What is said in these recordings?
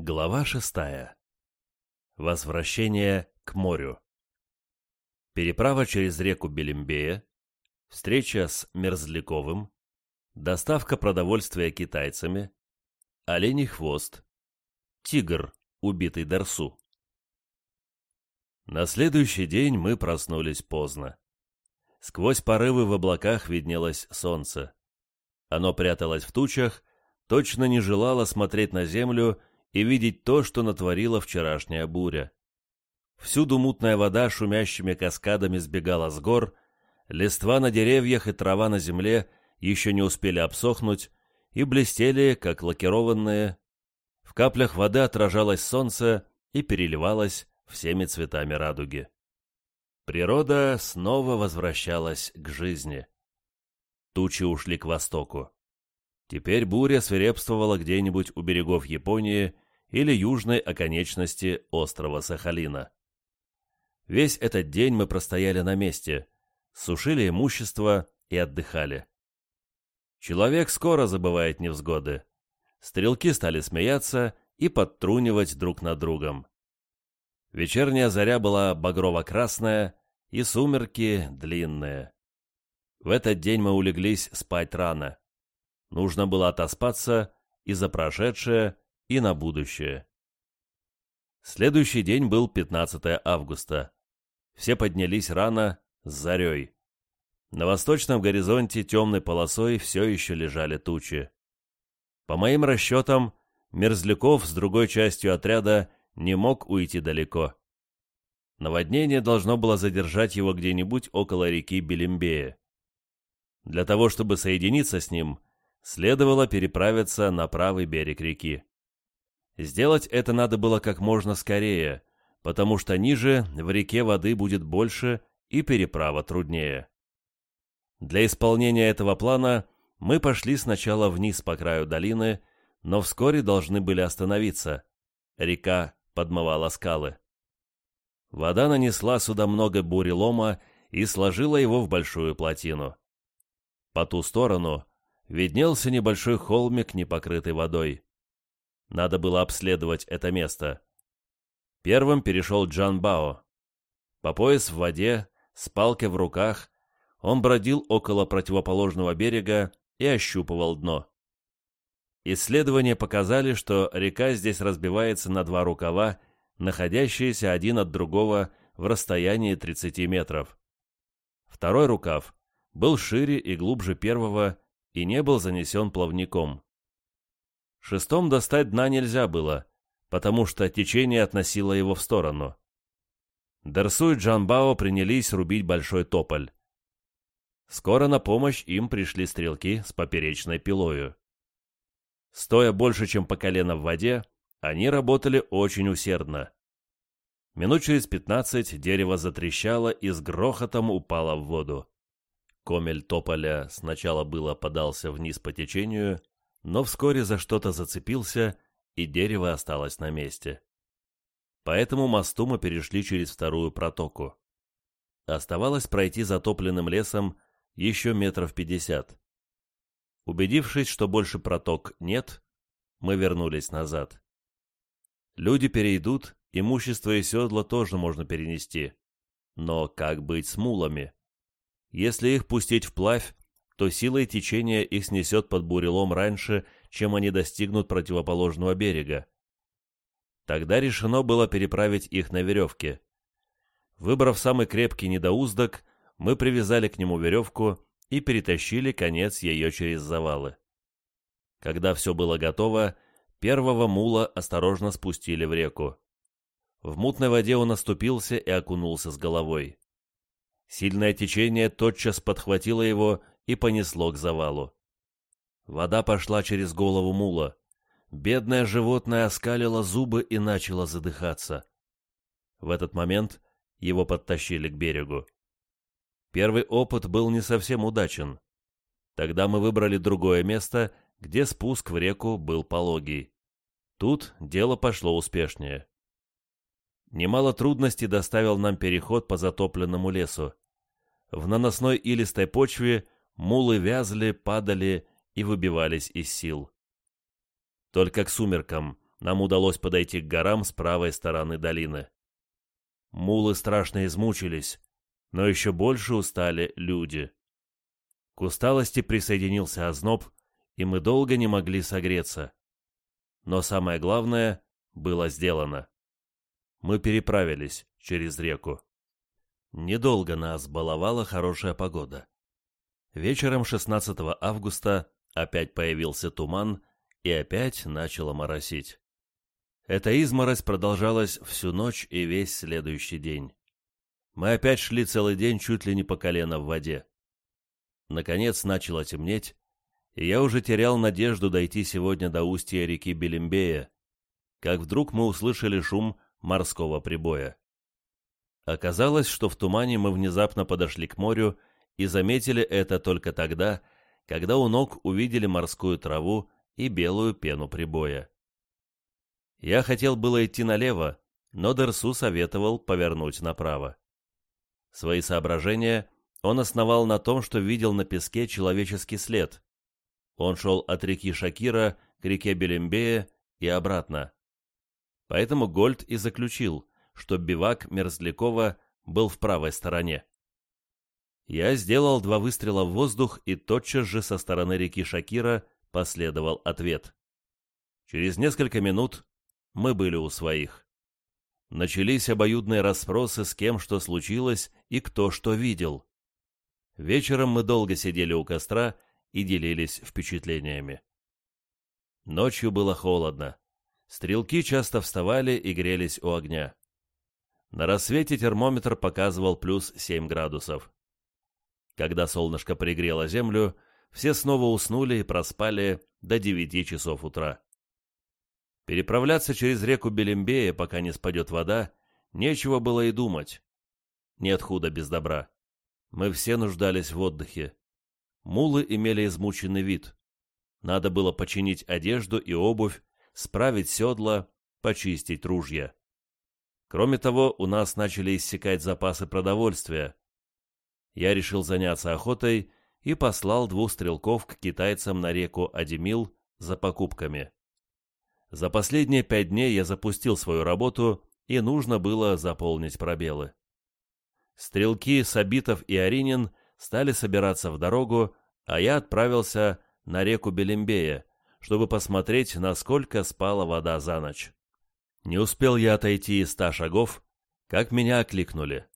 Глава шестая. Возвращение к морю. Переправа через реку Белимбея, встреча с Мерзляковым, доставка продовольствия китайцами, оленей хвост, тигр, убитый Дарсу. На следующий день мы проснулись поздно. Сквозь порывы в облаках виднелось солнце. Оно пряталось в тучах, точно не желало смотреть на землю и видеть то, что натворила вчерашняя буря. Всюду мутная вода шумящими каскадами сбегала с гор, листва на деревьях и трава на земле еще не успели обсохнуть и блестели, как лакированные. В каплях воды отражалось солнце и переливалось всеми цветами радуги. Природа снова возвращалась к жизни. Тучи ушли к востоку. Теперь буря свирепствовала где-нибудь у берегов Японии или южной оконечности острова Сахалина. Весь этот день мы простояли на месте, сушили имущество и отдыхали. Человек скоро забывает невзгоды. Стрелки стали смеяться и подтрунивать друг над другом. Вечерняя заря была багрово-красная, и сумерки длинные. В этот день мы улеглись спать рано. Нужно было отоспаться и за прошедшее, и на будущее. Следующий день был 15 августа. Все поднялись рано, с зарей. На восточном горизонте темной полосой все еще лежали тучи. По моим расчетам, Мерзляков с другой частью отряда не мог уйти далеко. Наводнение должно было задержать его где-нибудь около реки Белимбея. Для того, чтобы соединиться с ним, следовало переправиться на правый берег реки. Сделать это надо было как можно скорее, потому что ниже в реке воды будет больше и переправа труднее. Для исполнения этого плана мы пошли сначала вниз по краю долины, но вскоре должны были остановиться. Река подмывала скалы. Вода нанесла сюда много бурелома и сложила его в большую плотину. По ту сторону виднелся небольшой холмик, не покрытый водой. Надо было обследовать это место. Первым перешел Джан Бао. По пояс в воде, с палкой в руках, он бродил около противоположного берега и ощупывал дно. Исследования показали, что река здесь разбивается на два рукава, находящиеся один от другого в расстоянии 30 метров. Второй рукав был шире и глубже первого и не был занесен плавником. Шестом достать дна нельзя было, потому что течение относило его в сторону. Дерсу и Джанбао принялись рубить большой тополь. Скоро на помощь им пришли стрелки с поперечной пилою. Стоя больше, чем по колено в воде, они работали очень усердно. Минут через пятнадцать дерево затрещало и с грохотом упало в воду. Комель тополя сначала было подался вниз по течению, но вскоре за что-то зацепился, и дерево осталось на месте. По этому мосту мы перешли через вторую протоку. Оставалось пройти затопленным лесом еще метров пятьдесят. Убедившись, что больше проток нет, мы вернулись назад. Люди перейдут, имущество и седла тоже можно перенести. Но как быть с мулами? Если их пустить вплавь, то силой течения их снесет под бурелом раньше, чем они достигнут противоположного берега. Тогда решено было переправить их на веревке. Выбрав самый крепкий недоуздок, мы привязали к нему веревку и перетащили конец ее через завалы. Когда все было готово, первого мула осторожно спустили в реку. В мутной воде он оступился и окунулся с головой. Сильное течение тотчас подхватило его и понесло к завалу. Вода пошла через голову мула. Бедное животное оскалило зубы и начало задыхаться. В этот момент его подтащили к берегу. Первый опыт был не совсем удачен. Тогда мы выбрали другое место, где спуск в реку был пологий. Тут дело пошло успешнее. Немало трудностей доставил нам переход по затопленному лесу. В наносной илистой почве мулы вязли, падали и выбивались из сил. Только к сумеркам, нам удалось подойти к горам с правой стороны долины. Мулы страшно измучились, но еще больше устали люди. К усталости присоединился озноб, и мы долго не могли согреться. Но самое главное было сделано. Мы переправились через реку. Недолго нас баловала хорошая погода. Вечером 16 августа опять появился туман, и опять начало моросить. Эта изморозь продолжалась всю ночь и весь следующий день. Мы опять шли целый день чуть ли не по колено в воде. Наконец начало темнеть, и я уже терял надежду дойти сегодня до устья реки Белембея, как вдруг мы услышали шум морского прибоя. Оказалось, что в тумане мы внезапно подошли к морю и заметили это только тогда, когда у ног увидели морскую траву и белую пену прибоя. Я хотел было идти налево, но Дерсу советовал повернуть направо. Свои соображения он основал на том, что видел на песке человеческий след. Он шел от реки Шакира к реке Белембея и обратно. Поэтому Гольд и заключил, что бивак Мерзлякова был в правой стороне. Я сделал два выстрела в воздух, и тотчас же со стороны реки Шакира последовал ответ. Через несколько минут мы были у своих. Начались обоюдные расспросы, с кем что случилось и кто что видел. Вечером мы долго сидели у костра и делились впечатлениями. Ночью было холодно. Стрелки часто вставали и грелись у огня. На рассвете термометр показывал плюс 7 градусов. Когда солнышко пригрело землю, все снова уснули и проспали до 9 часов утра. Переправляться через реку Белембея, пока не спадет вода, нечего было и думать. Нет худа без добра. Мы все нуждались в отдыхе. Мулы имели измученный вид. Надо было починить одежду и обувь, справить седла, почистить ружья. Кроме того, у нас начали иссякать запасы продовольствия. Я решил заняться охотой и послал двух стрелков к китайцам на реку Адемил за покупками. За последние пять дней я запустил свою работу, и нужно было заполнить пробелы. Стрелки Сабитов и Аринин стали собираться в дорогу, а я отправился на реку Белембея, чтобы посмотреть, насколько спала вода за ночь. Не успел я отойти из ста шагов, как меня окликнули.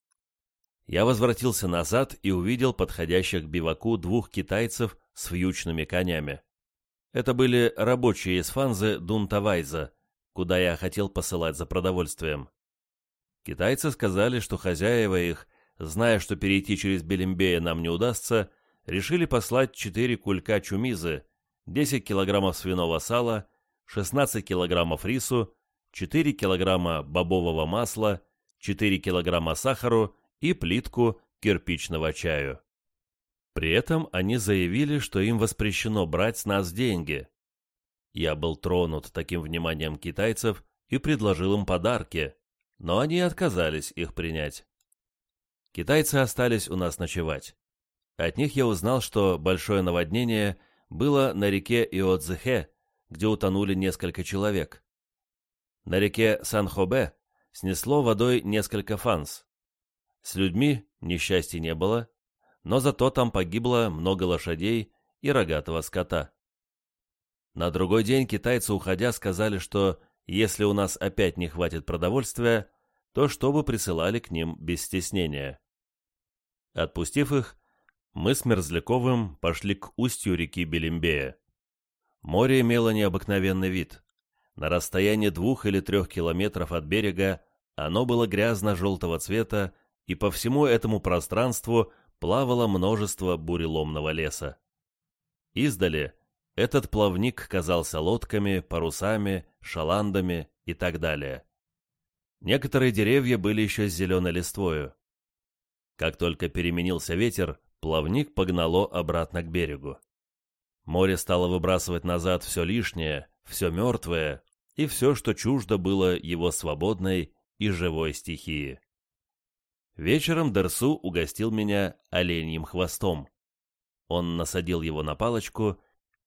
Я возвратился назад и увидел подходящих к биваку двух китайцев с вьючными конями. Это были рабочие из Фанзы Дунтавайза, куда я хотел посылать за продовольствием. Китайцы сказали, что хозяева их, зная, что перейти через Белембея нам не удастся, решили послать четыре кулька чумизы, 10 килограммов свиного сала, 16 килограммов рису, 4 килограмма бобового масла, 4 килограмма сахару и плитку кирпичного чаю. При этом они заявили, что им воспрещено брать с нас деньги. Я был тронут таким вниманием китайцев и предложил им подарки, но они отказались их принять. Китайцы остались у нас ночевать. От них я узнал, что большое наводнение было на реке Иодзехе, где утонули несколько человек. На реке Сан-Хобе снесло водой несколько фанс. С людьми несчастья не было, но зато там погибло много лошадей и рогатого скота. На другой день китайцы, уходя, сказали, что если у нас опять не хватит продовольствия, то чтобы присылали к ним без стеснения. Отпустив их, мы с Мерзляковым пошли к устью реки Белембея. Море имело необыкновенный вид. На расстоянии двух или трех километров от берега оно было грязно-желтого цвета, и по всему этому пространству плавало множество буреломного леса. Издали этот плавник казался лодками, парусами, шаландами и так далее. Некоторые деревья были еще с зеленой листвою. Как только переменился ветер, плавник погнало обратно к берегу. Море стало выбрасывать назад все лишнее, все мертвое и все, что чуждо было его свободной и живой стихии. Вечером Дерсу угостил меня оленьим хвостом. Он насадил его на палочку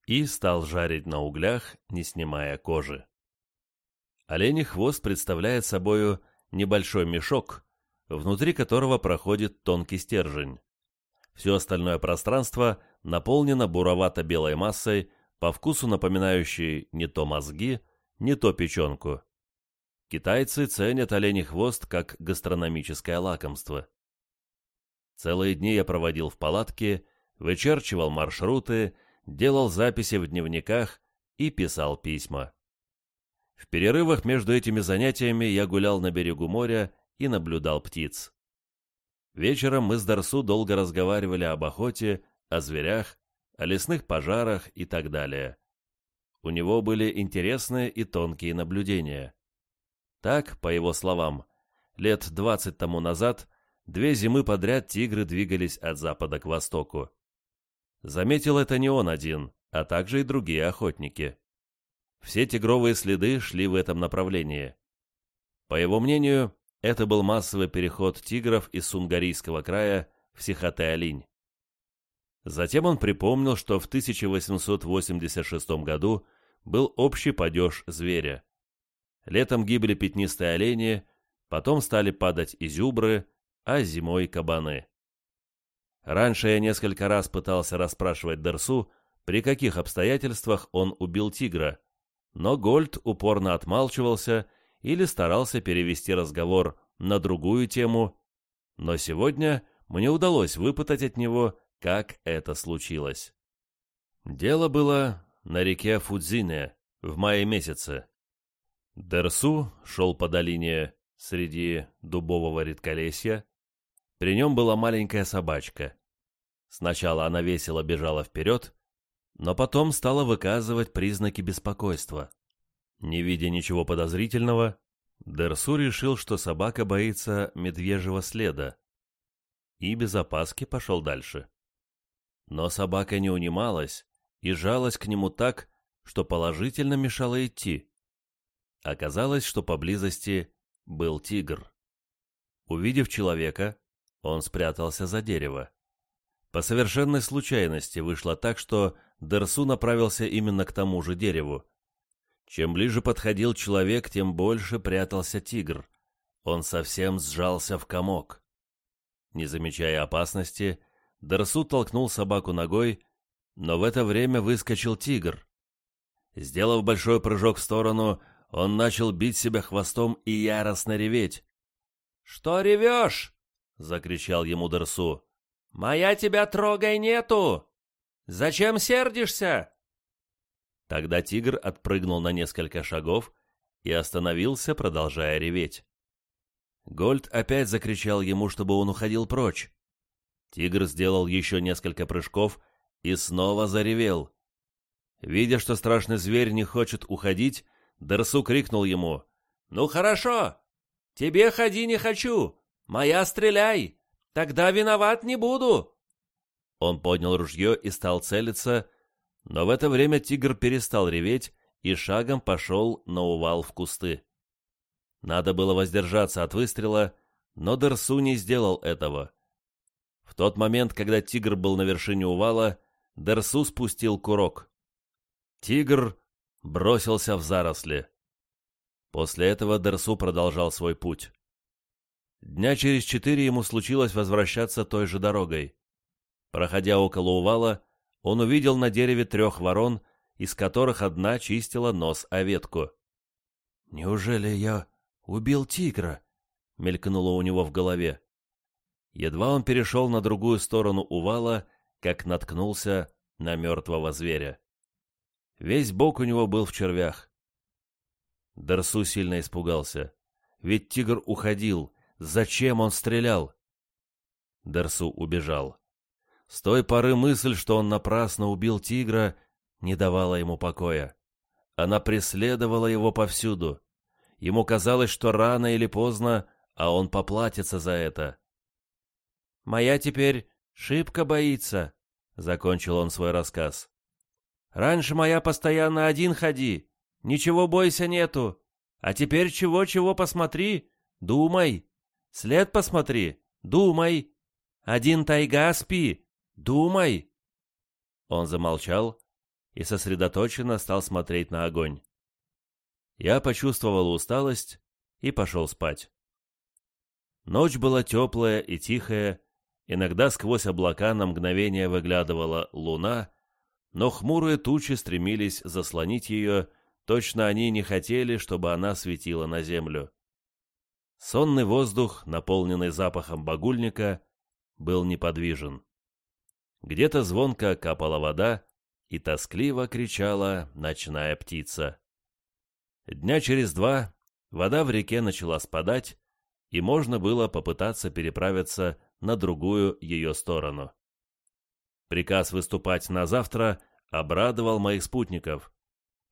и стал жарить на углях, не снимая кожи. Оленей хвост представляет собою небольшой мешок, внутри которого проходит тонкий стержень. Все остальное пространство наполнено буровато-белой массой, по вкусу напоминающей не то мозги, не то печенку. Китайцы ценят оленей хвост как гастрономическое лакомство. Целые дни я проводил в палатке, вычерчивал маршруты, делал записи в дневниках и писал письма. В перерывах между этими занятиями я гулял на берегу моря и наблюдал птиц. Вечером мы с Дарсу долго разговаривали об охоте, о зверях, о лесных пожарах и так далее. У него были интересные и тонкие наблюдения. Так, по его словам, лет двадцать тому назад две зимы подряд тигры двигались от запада к востоку. Заметил это не он один, а также и другие охотники. Все тигровые следы шли в этом направлении. По его мнению, это был массовый переход тигров из Сунгарийского края в Сихотэ-Алинь. Затем он припомнил, что в 1886 году был общий падеж зверя. Летом гибли пятнистые олени, потом стали падать изюбры, а зимой кабаны. Раньше я несколько раз пытался расспрашивать Дерсу, при каких обстоятельствах он убил тигра, но Гольд упорно отмалчивался или старался перевести разговор на другую тему, но сегодня мне удалось выпытать от него, как это случилось. Дело было на реке Фудзине в мае месяце. Дерсу шел по долине среди дубового редколесья, при нем была маленькая собачка. Сначала она весело бежала вперед, но потом стала выказывать признаки беспокойства. Не видя ничего подозрительного, Дерсу решил, что собака боится медвежьего следа, и без опаски пошел дальше. Но собака не унималась и жалась к нему так, что положительно мешала идти. Оказалось, что поблизости был тигр. Увидев человека, он спрятался за дерево. По совершенной случайности вышло так, что Дерсу направился именно к тому же дереву. Чем ближе подходил человек, тем больше прятался тигр. Он совсем сжался в комок. Не замечая опасности, Дерсу толкнул собаку ногой, но в это время выскочил тигр. Сделав большой прыжок в сторону, он начал бить себя хвостом и яростно реветь. «Что ревешь?» — закричал ему Дерсу. «Моя тебя трогай нету! Зачем сердишься?» Тогда тигр отпрыгнул на несколько шагов и остановился, продолжая реветь. Гольд опять закричал ему, чтобы он уходил прочь. Тигр сделал еще несколько прыжков и снова заревел. Видя, что страшный зверь не хочет уходить, Дерсу крикнул ему. «Ну хорошо, тебе ходи не хочу, «Моя стреляй! Тогда виноват не буду!» Он поднял ружье и стал целиться, но в это время тигр перестал реветь и шагом пошел на увал в кусты. Надо было воздержаться от выстрела, но Дерсу не сделал этого. В тот момент, когда тигр был на вершине увала, Дерсу спустил курок. Тигр бросился в заросли. После этого Дерсу продолжал свой путь. Дня через четыре ему случилось возвращаться той же дорогой. Проходя около увала, он увидел на дереве трех ворон, из которых одна чистила нос о ветку. «Неужели я убил тигра?» — мелькнуло у него в голове. Едва он перешел на другую сторону увала, как наткнулся на мертвого зверя. Весь бок у него был в червях. Дарсу сильно испугался, ведь тигр уходил, Зачем он стрелял? Дерсу убежал. С той поры мысль, что он напрасно убил тигра, не давала ему покоя. Она преследовала его повсюду. Ему казалось, что рано или поздно, а он поплатится за это. «Моя теперь шибко боится», — закончил он свой рассказ. «Раньше моя постоянно один ходи, ничего бойся нету, а теперь чего-чего посмотри, думай, След посмотри, думай. Один тайга спи, думай. Он замолчал и сосредоточенно стал смотреть на огонь. я почувствовал усталость и пошел спать. Ночь была теплая и тихая, иногда сквозь облака на мгновение выглядывала луна, но хмурые тучи стремились заслонить ее, точно они не хотели, чтобы она светила на землю. Сонный воздух, наполненный запахом багульника, был неподвижен. Где-то звонко капала вода, и тоскливо кричала ночная птица. Дня через два вода в реке начала спадать, и можно было попытаться переправиться на другую ее сторону. Приказ выступать на завтра обрадовал моих спутников.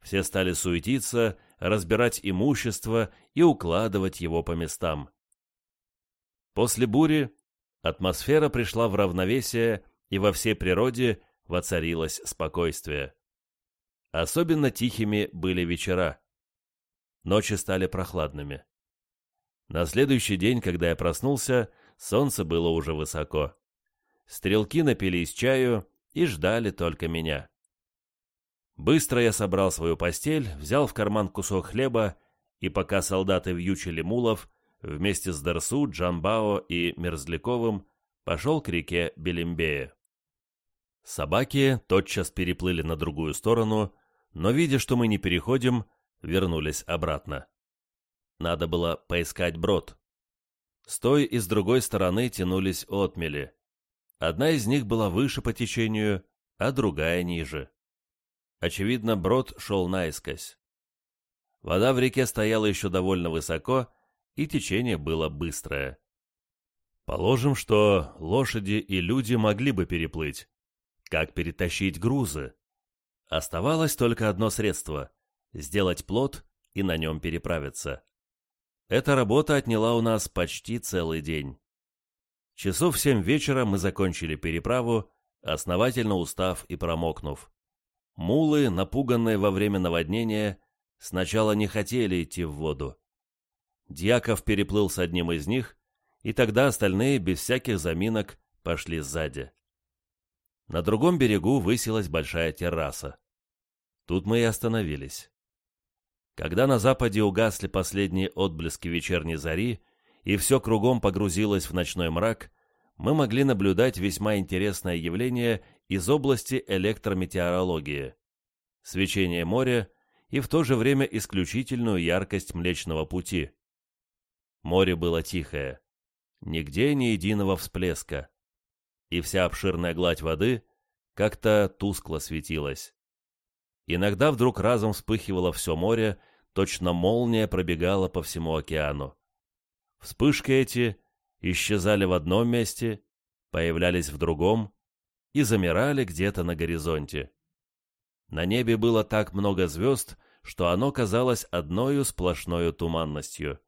Все стали суетиться, разбирать имущество и укладывать его по местам. После бури атмосфера пришла в равновесие, и во всей природе воцарилось спокойствие. Особенно тихими были вечера. Ночи стали прохладными. На следующий день, когда я проснулся, солнце было уже высоко. Стрелки напились чаю и ждали только меня. Быстро я собрал свою постель, взял в карман кусок хлеба, и пока солдаты вьючили мулов, вместе с Дарсу, Джамбао и Мерзляковым пошел к реке Белимбея. Собаки тотчас переплыли на другую сторону, но, видя, что мы не переходим, вернулись обратно. Надо было поискать брод. С той и с другой стороны тянулись отмели. Одна из них была выше по течению, а другая ниже. Очевидно, брод шел наискось. Вода в реке стояла еще довольно высоко, и течение было быстрое. Положим, что лошади и люди могли бы переплыть, как перетащить грузы. Оставалось только одно средство — сделать плот и на нем переправиться. Эта работа отняла у нас почти целый день. Часов в семь вечера мы закончили переправу, основательно устав и промокнув. Мулы, напуганные во время наводнения, сначала не хотели идти в воду. Дьяков переплыл с одним из них, и тогда остальные без всяких заминок пошли сзади. На другом берегу высилась большая терраса. Тут мы и остановились. Когда на западе угасли последние отблески вечерней зари, и все кругом погрузилось в ночной мрак, мы могли наблюдать весьма интересное явление из области электрометеорологии. Свечение моря и в то же время исключительную яркость Млечного Пути. Море было тихое. Нигде ни единого всплеска и вся обширная гладь воды как-то тускло светилась. Иногда вдруг разом вспыхивало все море, точно молния пробегала по всему океану. Вспышки эти исчезали в одном месте, появлялись в другом и замирали где-то на горизонте. На небе было так много звезд, что оно казалось одною сплошною туманностью.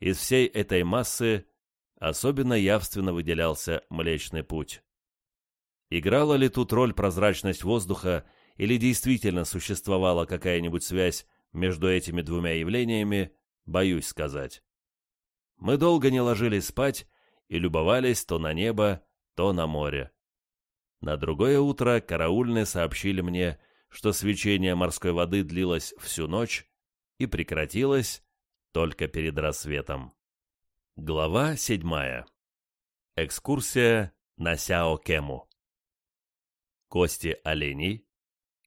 Из всей этой массы особенно явственно выделялся Млечный Путь. Играла ли тут роль прозрачность воздуха, или действительно существовала какая-нибудь связь между этими двумя явлениями, боюсь сказать. Мы долго не ложились спать и любовались то на небо, то на море. На другое утро караульные сообщили мне, что свечение морской воды длилось всю ночь и прекратилось только перед рассветом. Глава седьмая. Экскурсия на Сяо-Кему. Кости оленей,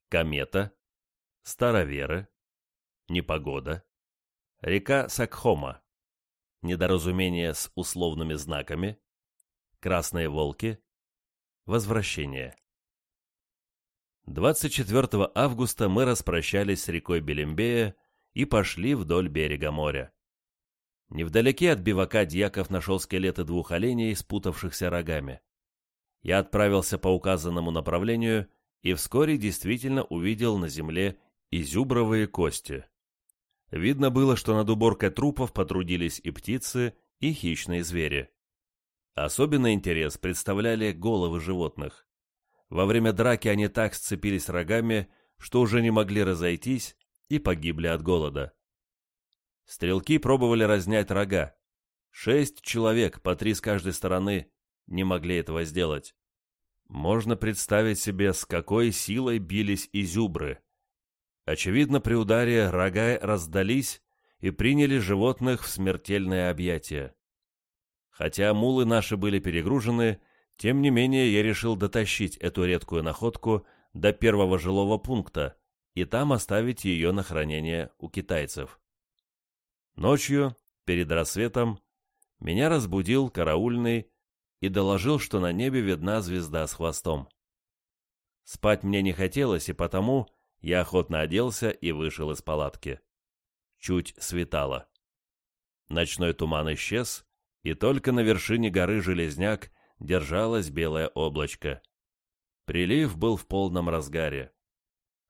комета, староверы, непогода, река Сакхома, недоразумение с условными знаками, красные волки, возвращение. 24 августа мы распрощались с рекой Белембея и пошли вдоль берега моря. Невдалеке от бивака дьяков нашел скелеты двух оленей, спутавшихся рогами. Я отправился по указанному направлению и вскоре действительно увидел на земле изюбровые кости. Видно было, что над уборкой трупов потрудились и птицы, и хищные звери. Особенный интерес представляли головы животных. Во время драки они так сцепились рогами, что уже не могли разойтись и погибли от голода. Стрелки пробовали разнять рога. Шесть человек, по три с каждой стороны, не могли этого сделать. Можно представить себе, с какой силой бились изюбры. Очевидно, при ударе рога раздались и приняли животных в смертельное объятие. Хотя мулы наши были перегружены, тем не менее я решил дотащить эту редкую находку до первого жилого пункта и там оставить ее на хранение у китайцев. Ночью, перед рассветом, меня разбудил караульный и доложил, что на небе видна звезда с хвостом. Спать мне не хотелось, и потому я охотно оделся и вышел из палатки. Чуть светало. Ночной туман исчез, и только на вершине горы Железняк держалось белое облачко. Прилив был в полном разгаре.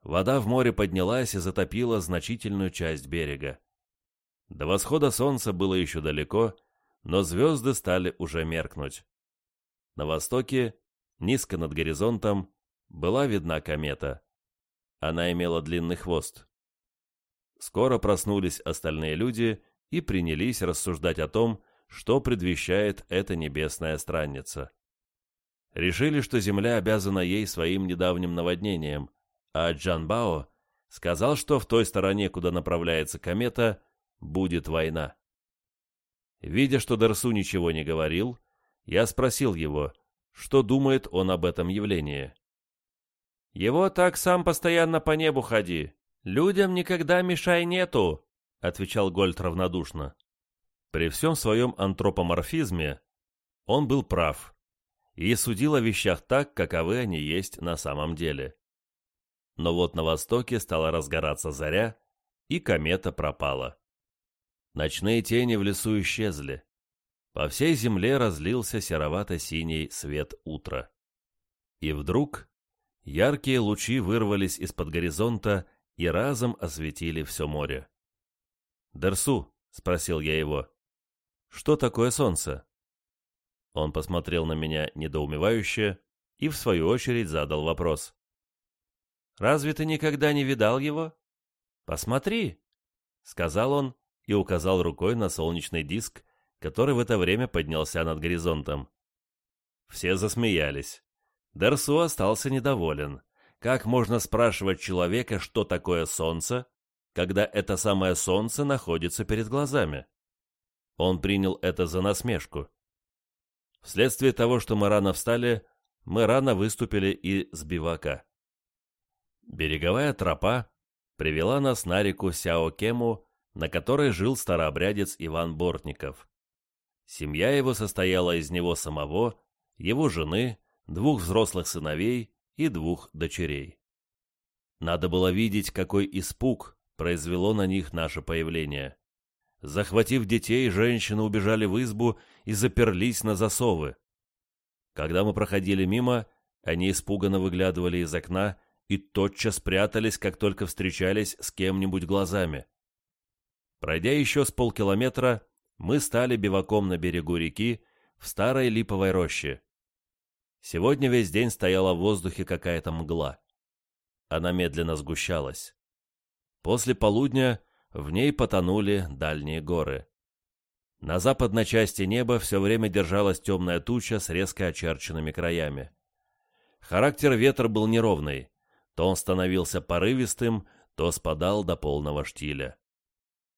Вода в море поднялась и затопила значительную часть берега. До восхода солнца было еще далеко, но звезды стали уже меркнуть. На востоке, низко над горизонтом, была видна комета. Она имела длинный хвост. Скоро проснулись остальные люди и принялись рассуждать о том, что предвещает эта небесная странница. Решили, что Земля обязана ей своим недавним наводнением, а Джан Бао сказал, что в той стороне, куда направляется комета, будет война. Видя, что Дерсу ничего не говорил, я спросил его, что думает он об этом явлении. «Его так сам постоянно по небу ходи. Людям никогда мешай нету», — отвечал Гольд равнодушно. При всем своем антропоморфизме он был прав и судил о вещах так, каковы они есть на самом деле. Но вот на востоке стала разгораться заря, и комета пропала. Ночные тени в лесу исчезли. По всей земле разлился серовато-синий свет утра. И вдруг яркие лучи вырвались из-под горизонта и разом осветили все море. «Дерсу», — спросил я его, — «что такое солнце?» Он посмотрел на меня недоумевающе и, в свою очередь, задал вопрос. «Разве ты никогда не видал его? Посмотри», — сказал он и указал рукой на солнечный диск, который в это время поднялся над горизонтом. Все засмеялись. Дерсу остался недоволен. Как можно спрашивать человека, что такое солнце, когда это самое солнце находится перед глазами? Он принял это за насмешку. Вследствие того, что мы рано встали, мы рано выступили и с бивака. Береговая тропа привела нас на реку Сяокему, на которой жил старообрядец Иван Бортников. Семья его состояла из него самого, его жены, двух взрослых сыновей и двух дочерей. Надо было видеть, какой испуг произвело на них наше появление. Захватив детей, женщины убежали в избу и заперлись на засовы. Когда мы проходили мимо, они испуганно выглядывали из окна и тотчас прятались, как только встречались с кем-нибудь глазами. Пройдя еще с полкилометра, мы стали биваком на берегу реки в старой липовой роще. Сегодня весь день стояла в воздухе какая-то мгла. Она медленно сгущалась. После полудня в ней потонули дальние горы. На западной части неба все время держалась темная туча с резко очерченными краями. Характер ветра был неровный. То он становился порывистым, то спадал до полного штиля.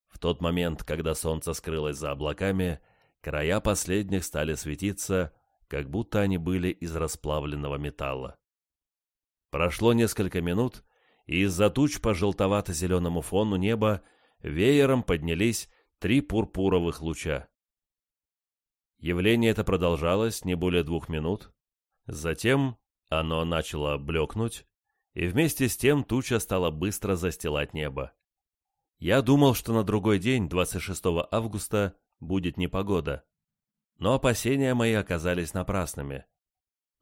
В тот момент, когда солнце скрылось за облаками, края последних стали светиться, как будто они были из расплавленного металла. Прошло несколько минут, и из-за туч по желтовато-зеленому фону неба веером поднялись три пурпуровых луча. Явление это продолжалось не более двух минут. Затем оно начало блекнуть, и вместе с тем туча стала быстро застилать небо. Я думал, что на другой день, 26 августа, будет непогода. Но опасения мои оказались напрасными.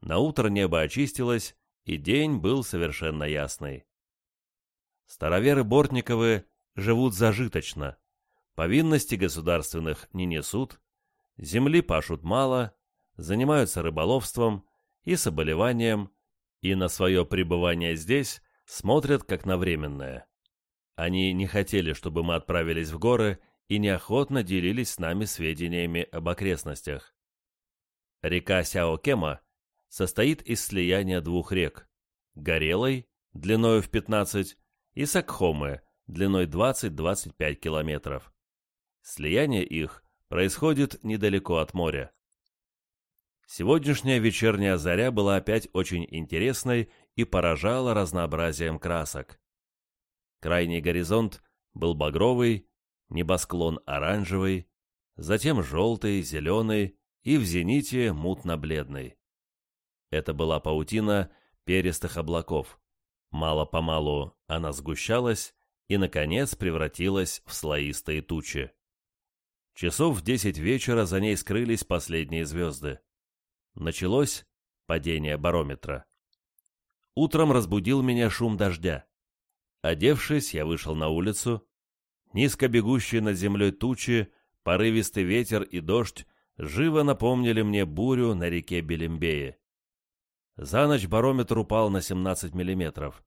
На утро небо очистилось, и день был совершенно ясный. Староверы Бортниковы живут зажиточно, повинности государственных не несут, земли пашут мало, занимаются рыболовством и соболеванием, и на свое пребывание здесь смотрят как на временное. Они не хотели, чтобы мы отправились в горы и неохотно делились с нами сведениями об окрестностях. Река Сяокема состоит из слияния двух рек – Горелой, длиною в 15, и Сакхомы длиной 20-25 километров. Слияние их происходит недалеко от моря. Сегодняшняя вечерняя заря была опять очень интересной и поражала разнообразием красок. Крайний горизонт был багровый, небосклон оранжевый, затем желтый, зеленый и в зените мутно-бледный. Это была паутина перистых облаков. Мало-помалу она сгущалась и, наконец, превратилась в слоистые тучи. Часов в десять вечера за ней скрылись последние звезды. Началось падение барометра. Утром разбудил меня шум дождя. Одевшись, я вышел на улицу. Низко бегущие над землей тучи, порывистый ветер и дождь живо напомнили мне бурю на реке Белембее. За ночь барометр упал на 17 миллиметров.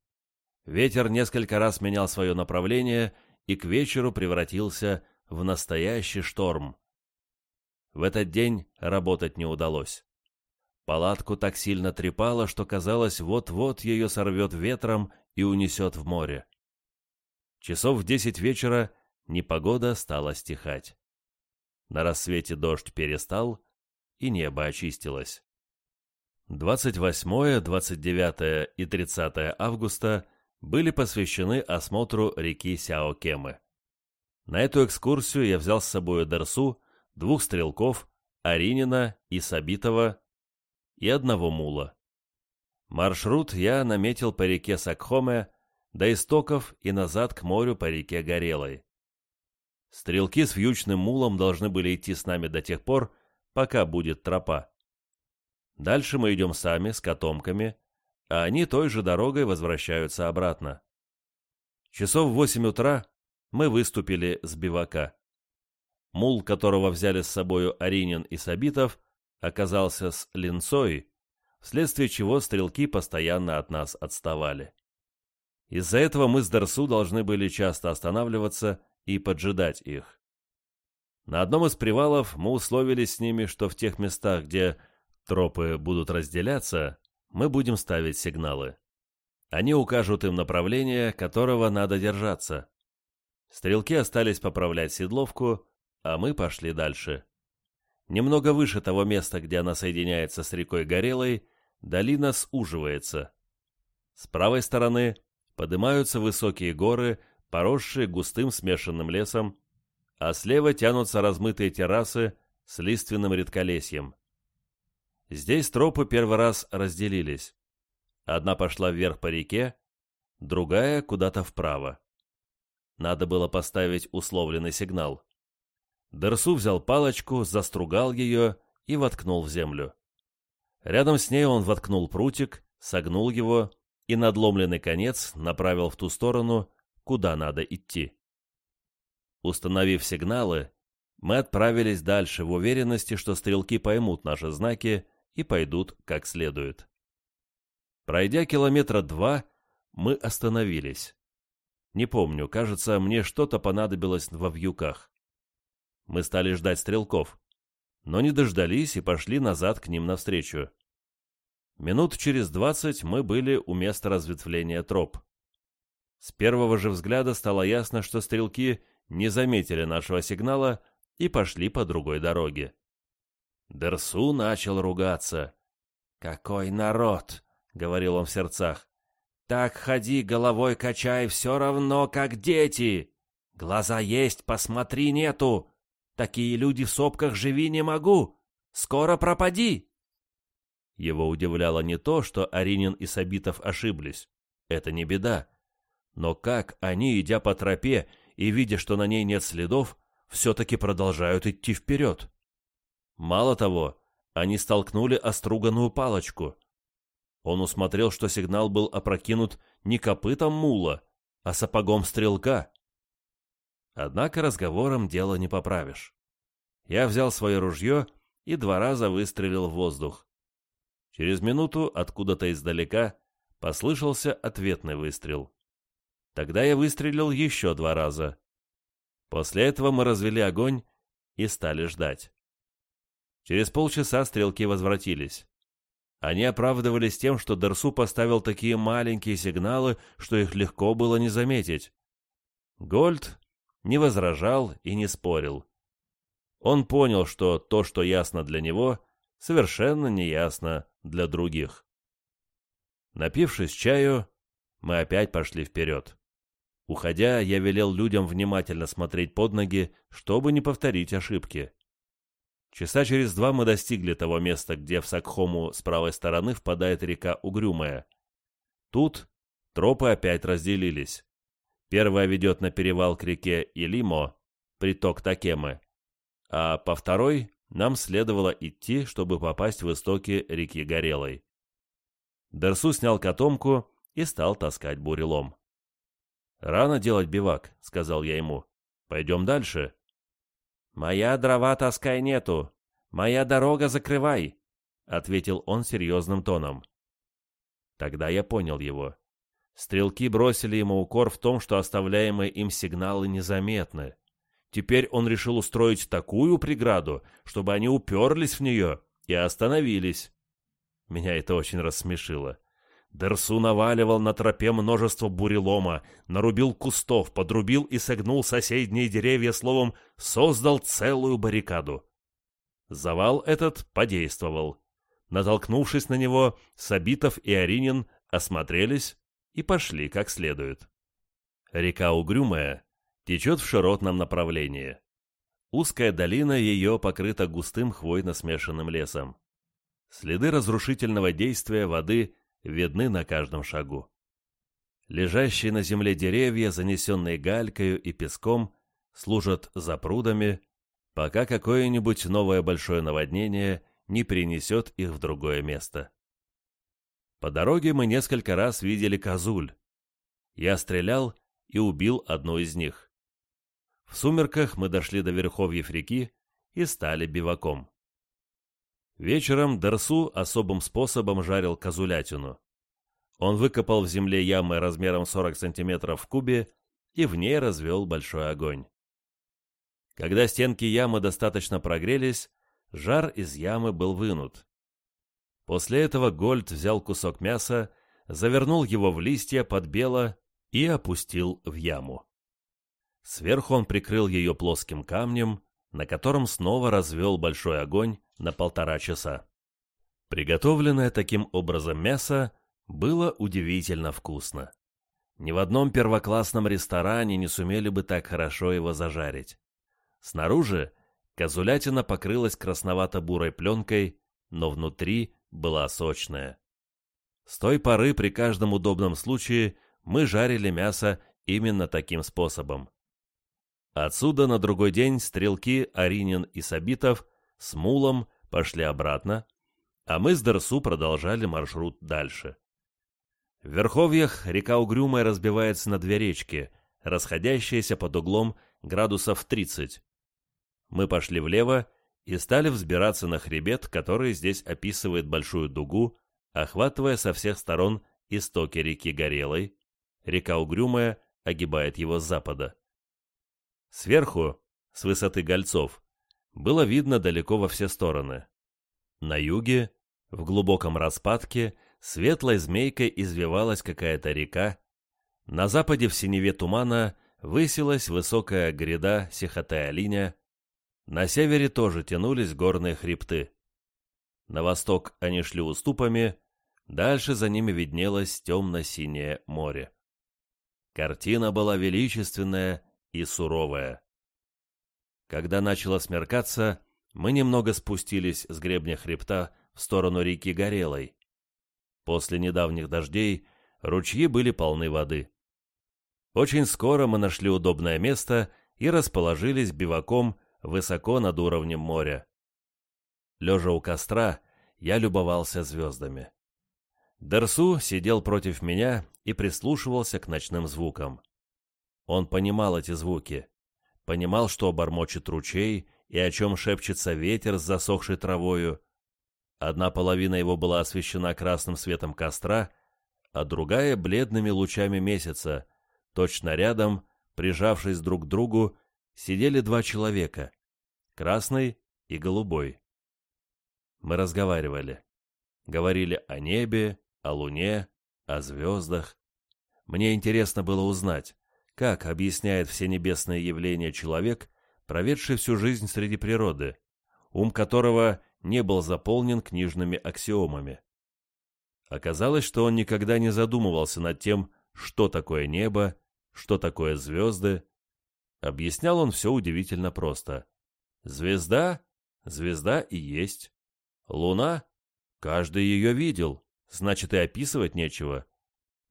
Ветер несколько раз менял свое направление и к вечеру превратился в настоящий шторм. В этот день работать не удалось. Палатку так сильно трепало, что казалось, вот-вот ее сорвет ветром и унесет в море. Часов в десять вечера непогода стала стихать. На рассвете дождь перестал, и небо очистилось. 28, 29 и 30 августа были посвящены осмотру реки Сяокемы. На эту экскурсию я взял с собой Дерсу, двух стрелков, Аринина и Сабитова и одного мула. Маршрут я наметил по реке Сакхоме до истоков и назад к морю по реке Горелой. Стрелки с вьючным мулом должны были идти с нами до тех пор, пока будет тропа. Дальше мы идем сами, с котомками, а они той же дорогой возвращаются обратно. Часов в восемь утра мы выступили с бивака. Мул, которого взяли с собою Аринин и Сабитов, оказался с линцой, вследствие чего стрелки постоянно от нас отставали. Из-за этого мы с Дарсу должны были часто останавливаться и поджидать их. На одном из привалов мы условились с ними, что в тех местах, где тропы будут разделяться, мы будем ставить сигналы. Они укажут им направление, которого надо держаться. Стрелки остались поправлять седловку, а мы пошли дальше. Немного выше того места, где она соединяется с рекой Горелой, долина суживается. С правой стороны поднимаются высокие горы, поросшие густым смешанным лесом, а слева тянутся размытые террасы с лиственным редколесьем. Здесь тропы первый раз разделились. Одна пошла вверх по реке, другая куда-то вправо. Надо было поставить условленный сигнал. Дерсу взял палочку, застругал ее и воткнул в землю. Рядом с ней он воткнул прутик, согнул его и надломленный конец направил в ту сторону, куда надо идти. Установив сигналы, мы отправились дальше в уверенности, что стрелки поймут наши знаки и пойдут как следует. Пройдя километра два, мы остановились. Не помню, кажется, мне что-то понадобилось во вьюках. Мы стали ждать стрелков, но не дождались и пошли назад к ним навстречу. Минут через двадцать мы были у места разветвления троп. С первого же взгляда стало ясно, что стрелки не заметили нашего сигнала и пошли по другой дороге. Дерсу начал ругаться. «Какой народ!» — говорил он в сердцах. Так ходи, головой качай, все равно, как дети. Глаза есть, посмотри, нету. Такие люди в сопках живи не могу. Скоро пропади. Его удивляло не то, что Аринин и Сабитов ошиблись. Это не беда. Но как они, идя по тропе и видя, что на ней нет следов, все-таки продолжают идти вперед? Мало того, они столкнули оструганную палочку — он усмотрел, что сигнал был опрокинут не копытом мула, а сапогом стрелка. Однако разговором дело не поправишь. Я взял свое ружье и два раза выстрелил в воздух. Через минуту откуда-то издалека послышался ответный выстрел. Тогда я выстрелил еще два раза. После этого мы развели огонь и стали ждать. Через полчаса стрелки возвратились. Они оправдывались тем, что Дерсу поставил такие маленькие сигналы, что их легко было не заметить. Гольд не возражал и не спорил. Он понял, что то, что ясно для него, совершенно неясно для других. Напившись чаю, мы опять пошли вперед. Уходя, я велел людям внимательно смотреть под ноги, чтобы не повторить ошибки. Часа через два мы достигли того места, где в Сакхому с правой стороны впадает река Угрюмая. Тут тропы опять разделились. Первая ведет на перевал к реке Илимо, приток Такемы, а по второй нам следовало идти, чтобы попасть в истоки реки Горелой. Дерсу снял котомку и стал таскать бурелом. «Рано делать бивак», — сказал я ему. «Пойдем дальше». «Моя дрова таскай нету. Моя дорога закрывай», — ответил он серьезным тоном. Тогда я понял его. Стрелки бросили ему укор в том, что оставляемые им сигналы незаметны. Теперь он решил устроить такую преграду, чтобы они уперлись в нее и остановились. Меня это очень рассмешило. Дерсу наваливал на тропе множество бурелома, нарубил кустов, подрубил и согнул соседние деревья, словом, создал целую баррикаду. Завал этот подействовал. Натолкнувшись на него, Сабитов и Аринин осмотрелись и пошли как следует. Река Угрюмая течет в широтном направлении. Узкая долина ее покрыта густым хвойно-смешанным лесом. Следы разрушительного действия воды видны на каждом шагу. Лежащие на земле деревья, занесенные галькою и песком, служат запрудами, пока какое-нибудь новое большое наводнение не перенесет их в другое место. По дороге мы несколько раз видели козуль. Я стрелял и убил одну из них. В сумерках мы дошли до верховьев реки и стали биваком. Вечером Дерсу особым способом жарил козулятину. Он выкопал в земле ямы размером 40 сантиметров в кубе и в ней развел большой огонь. Когда стенки ямы достаточно прогрелись, жар из ямы был вынут. После этого Гольд взял кусок мяса, завернул его в листья под бело и опустил в яму. Сверху он прикрыл ее плоским камнем, на котором снова развел большой огонь на полтора часа. Приготовленное таким образом мясо было удивительно вкусно. Ни в одном первоклассном ресторане не сумели бы так хорошо его зажарить. Снаружи козулятина покрылась красновато-бурой пленкой, но внутри была сочная. С той поры при каждом удобном случае мы жарили мясо именно таким способом. Отсюда на другой день стрелки Аринин и Сабитов с Мулом пошли обратно, а мы с Дерсу продолжали маршрут дальше. В Верховьях река Угрюмая разбивается на две речки, расходящиеся под углом градусов 30. Мы пошли влево и стали взбираться на хребет, который здесь описывает большую дугу, охватывая со всех сторон истоки реки Горелой. Река Угрюмая огибает его с запада. Сверху, с высоты гольцов, было видно далеко во все стороны. На юге, в глубоком распадке, светлой змейкой извивалась какая-то река. На западе в синеве тумана высилась высокая гряда Сихотая-Линя, на севере тоже тянулись горные хребты. На восток они шли уступами, дальше за ними виднелось темно-синее море. Картина была величественная и суровая. Когда начало смеркаться, мы немного спустились с гребня хребта в сторону реки Горелой. После недавних дождей ручьи были полны воды. Очень скоро мы нашли удобное место и расположились биваком высоко над уровнем моря. Лежа у костра, я любовался звездами. Дерсу сидел против меня и прислушивался к ночным звукам. Он понимал эти звуки, понимал, что бормочет ручей и о чем шепчется ветер с засохшей травою. Одна половина его была освещена красным светом костра, а другая — бледными лучами месяца. Точно рядом, прижавшись друг к другу, сидели два человека — красный и голубой. Мы разговаривали. Говорили о небе, о луне, о звездах. Мне интересно было узнать, как объясняет все небесные явления человек, проведший всю жизнь среди природы, ум которого не был заполнен книжными аксиомами. Оказалось, что он никогда не задумывался над тем, что такое небо, что такое звезды. Объяснял он все удивительно просто. Звезда — звезда и есть. Луна — каждый ее видел, значит и описывать нечего.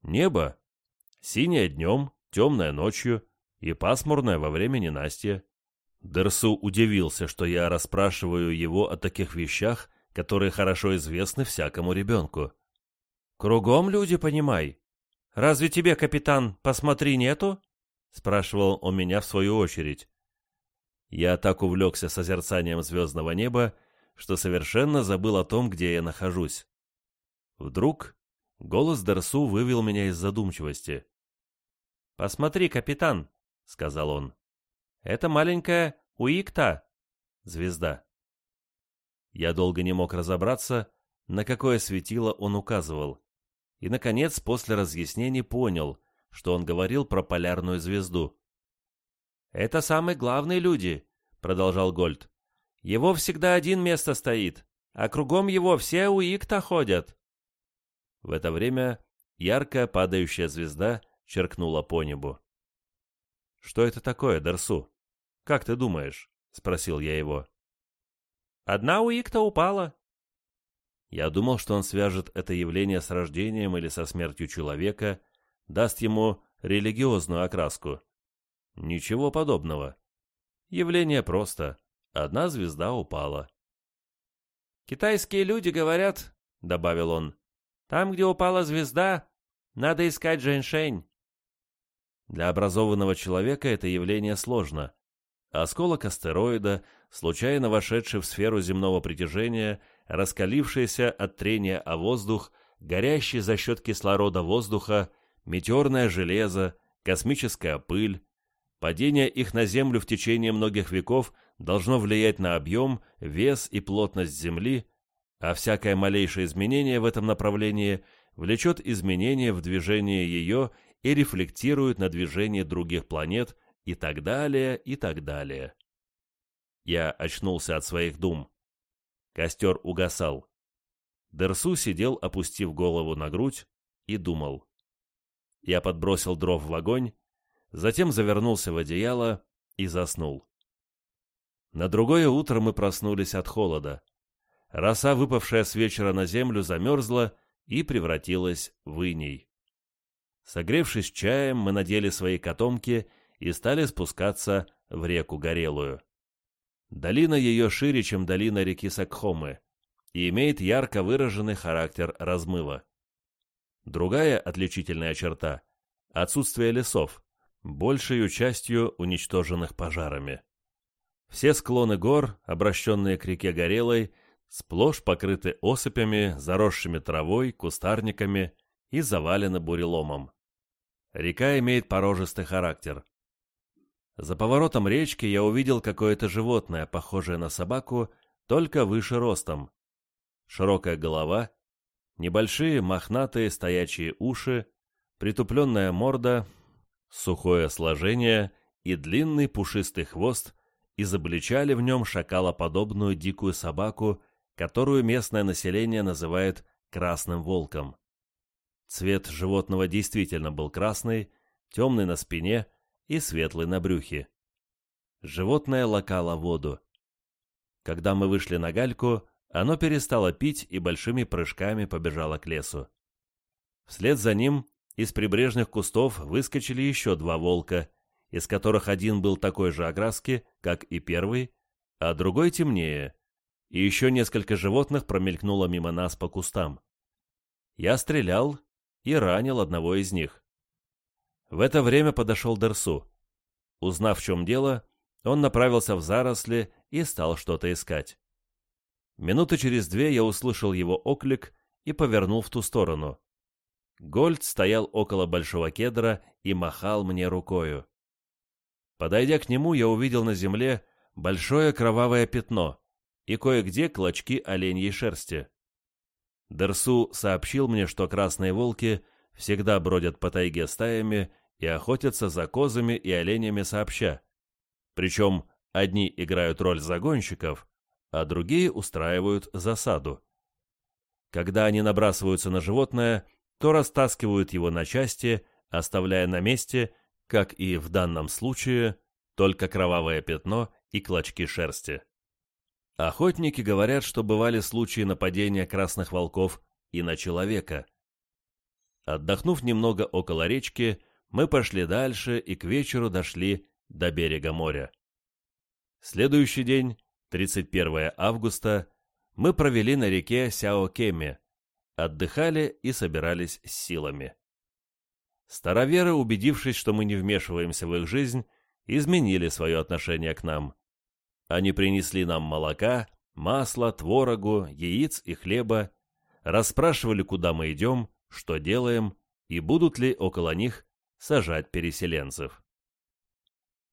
Небо — синее днем, темное ночью и пасмурное во время ненастья. Дерсу удивился, что я расспрашиваю его о таких вещах, которые хорошо известны всякому ребенку. «Кругом люди, понимай. Разве тебе, капитан, посмотри, нету?» — спрашивал он меня в свою очередь. Я так увлекся созерцанием звездного неба, что совершенно забыл о том, где я нахожусь. Вдруг голос Дерсу вывел меня из задумчивости. «Посмотри, капитан», — сказал он. «Это маленькая Уикта, звезда». Я долго не мог разобраться, на какое светило он указывал, и, наконец, после разъяснений понял, что он говорил про полярную звезду. «Это самые главные люди», — продолжал Гольд. «Его всегда один место стоит, а кругом его все Уикта ходят». В это время яркая падающая звезда черкнула по небу. «Что это такое, Дарсу? Как ты думаешь?» — спросил я его. «Одна Уикта упала». Я думал, что он свяжет это явление с рождением или со смертью человека, даст ему религиозную окраску. Ничего подобного. Явление просто. Одна звезда упала. «Китайские люди говорят», — добавил он, — «там, где упала звезда, надо искать женьшень». Для образованного человека это явление сложно. Осколок астероида, случайно вошедший в сферу земного притяжения, раскалившийся от трения о воздух, горящий за счет кислорода воздуха, метеорное железо, космическая пыль, падение их на Землю в течение многих веков должно влиять на объем, вес и плотность Земли, а всякое малейшее изменение в этом направлении влечет изменения в движении ее и рефлектирует на движение других планет и так далее, и так далее. Я очнулся от своих дум. Костер угасал. Дерсу сидел, опустив голову на грудь, и думал. Я подбросил дров в огонь, затем завернулся в одеяло и заснул. На другое утро мы проснулись от холода. Роса, выпавшая с вечера на землю, замерзла и превратилась в иней. Согревшись чаем, мы надели свои котомки и стали спускаться в реку Горелую. Долина ее шире, чем долина реки Сакхомы, и имеет ярко выраженный характер размыва. Другая отличительная черта – отсутствие лесов, большей частью уничтоженных пожарами. Все склоны гор, обращенные к реке Горелой, сплошь покрыты осыпями, заросшими травой, кустарниками и завалены буреломом. Река имеет порожистый характер. За поворотом речки я увидел какое-то животное, похожее на собаку, только выше ростом. Широкая голова, небольшие мохнатые стоячие уши, притупленная морда, сухое сложение и длинный пушистый хвост изобличали в нем шакалоподобную дикую собаку, которую местное население называет красным волком. Цвет животного действительно был красный, темный на спине и светлый на брюхе. Животное лакало воду. Когда мы вышли на гальку, оно перестало пить и большими прыжками побежало к лесу. Вслед за ним из прибрежных кустов выскочили еще два волка, из которых один был такой же окраски, как и первый, а другой темнее, и еще несколько животных промелькнуло мимо нас по кустам. Я стрелял и ранил одного из них. В это время подошел Дерсу. Узнав, в чем дело, он направился в заросли и стал что-то искать. Минуты через две я услышал его оклик и повернул в ту сторону. Гольд стоял около большого кедра и махал мне рукою. Подойдя к нему, я увидел на земле большое кровавое пятно и кое-где клочки оленьей шерсти. Дерсу сообщил мне, что красные волки всегда бродят по тайге стаями и охотятся за козами и оленями сообща. Причем одни играют роль загонщиков, а другие устраивают засаду. Когда они набрасываются на животное, то растаскивают его на части, оставляя на месте, как и в данном случае, только кровавое пятно и клочки шерсти. Охотники говорят, что бывали случаи нападения красных волков и на человека. Отдохнув немного около речки, мы пошли дальше и к вечеру дошли до берега моря. Следующий день, 31 августа, мы провели на реке Сяокеме, отдыхали и собирались с силами. Староверы, убедившись, что мы не вмешиваемся в их жизнь, изменили свое отношение к нам. Они принесли нам молока, масла, творогу, яиц и хлеба, расспрашивали, куда мы идем, что делаем и будут ли около них сажать переселенцев.